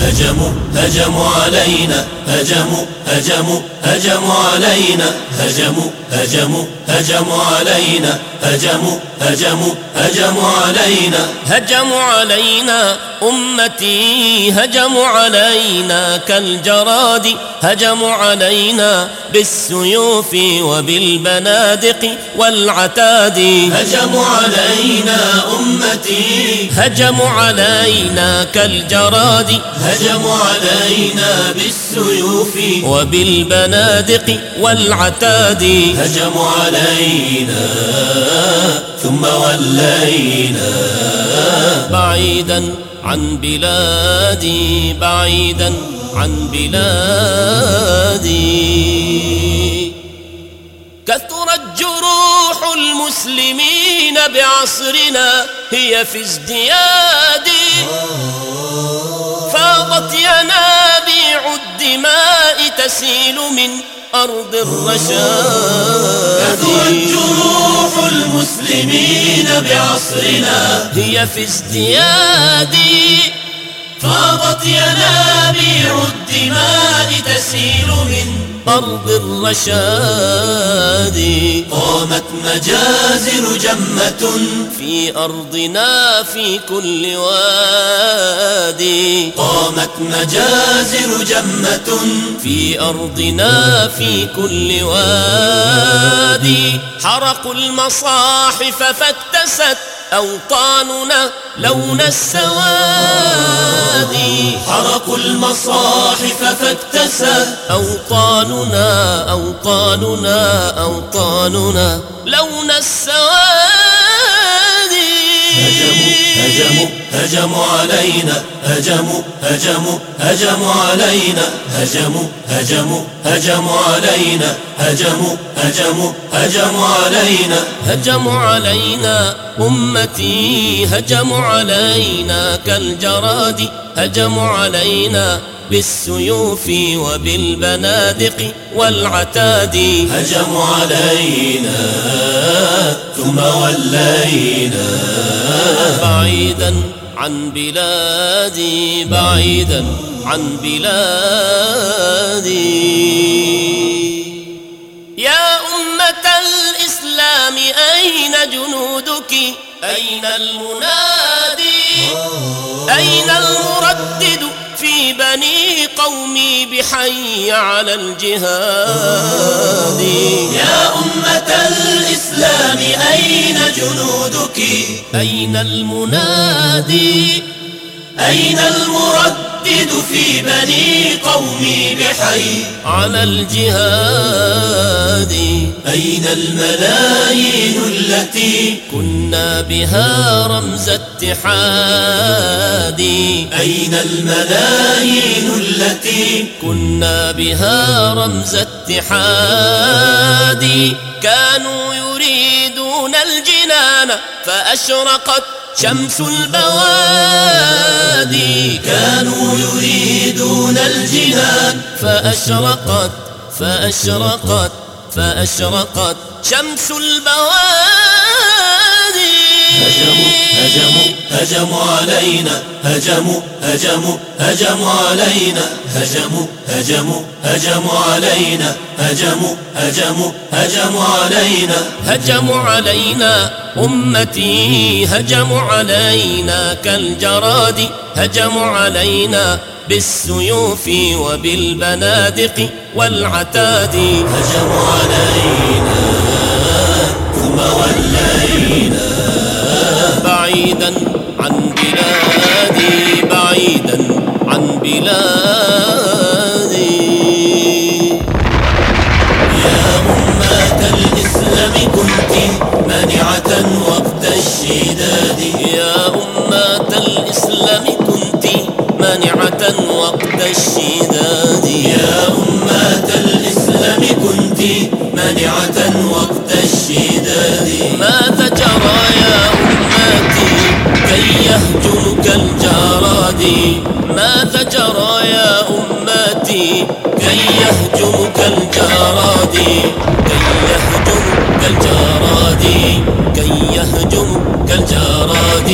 هجموا هجموا علينا هجموا هجموا هجموا علينا هجموا هجموا هجموا علينا هجموا هجموا هجموا علينا هجموا علينا. أمتي هجموا علينا كالجراد هجموا علينا بالسيوف وبالبنادق والعتاد. هجموا علينا أمتي. هجموا علينا كالجراد هجموا علينا بالسيوف وبالبنادق والعتاد. هجموا علينا ثم ولينا. بعيدا عن بلادي بعيدا عن بلادي. كثرت جروح المسلمين بعصرنا هي في ازدياد. فاضت ينابيع الدماء تسيل من أرض الرشاد. كثرت جروح المسلمين بعصرنا. هي في ازدياد فاضت ينابيع الدماء تسيل من أرض الرشاد. قامت مجازر جمة في أرضنا في كل وادي قامت مجازر جمة في أرضنا في كل وادي حرقوا المصاحف فاكتست أوطاننا لون السواد. حرقوا المصاحف فاكتسى؟ أوطاننا أوطاننا أوطاننا. لون السواد هجموا هجموا. هجموا علينا هجموا هجموا هجموا علينا. هجموا هجموا هجموا علينا. هجموا هجموا هجموا علينا. هجموا علينا أمتي هجموا علينا كالجراد. هجموا علينا بالسيوف وبالبنادق والعتاد. هجموا علينا ثم ولينا. بعيدا عن بلادي بعيدا عن بلادي. يا أمة الإسلام أين جنودك؟ أين المنادي؟ أين المردد؟ في بني قومي بحي على الجهاد. يا أمة الإسلام أين جنودك؟ أين المنادي؟ أين المردد في بني قومي بحي. على الجهاد أين الملايين التي كنا بها رمز اتحاد؟ أين الملايين التي كنا بها رمز اتحاد؟ كانوا يريدون الجنان فأشرقت شمس البوادي كانوا يريدون الجنان. فأشرقت فأشرقت فأشرقت شمس البوادي. هجموا هجموا. هجموا علينا هجموا هجموا هجموا علينا هجموا هجموا هجموا علينا هجموا هجموا هجموا علينا. هجموا علينا أمتي هجموا علينا كالجراد هجموا علينا بالسيوف وبالبنادق والعتاد. هجموا علينا ثم ولينا. بعيدا عن بلادي كي يهجمك الجراد ماذا جرى يا أمتي. كي يهجمك الجراد كي يهجمك الجراد كي يهجمك الجراد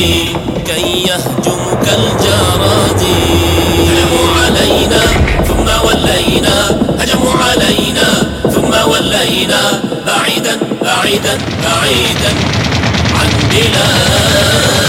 كي يهجمك الجراد. علينا ثم ولينا. هجموا علينا ثم ولينا. بعيدا بعيدا بعيدا عن بلاد.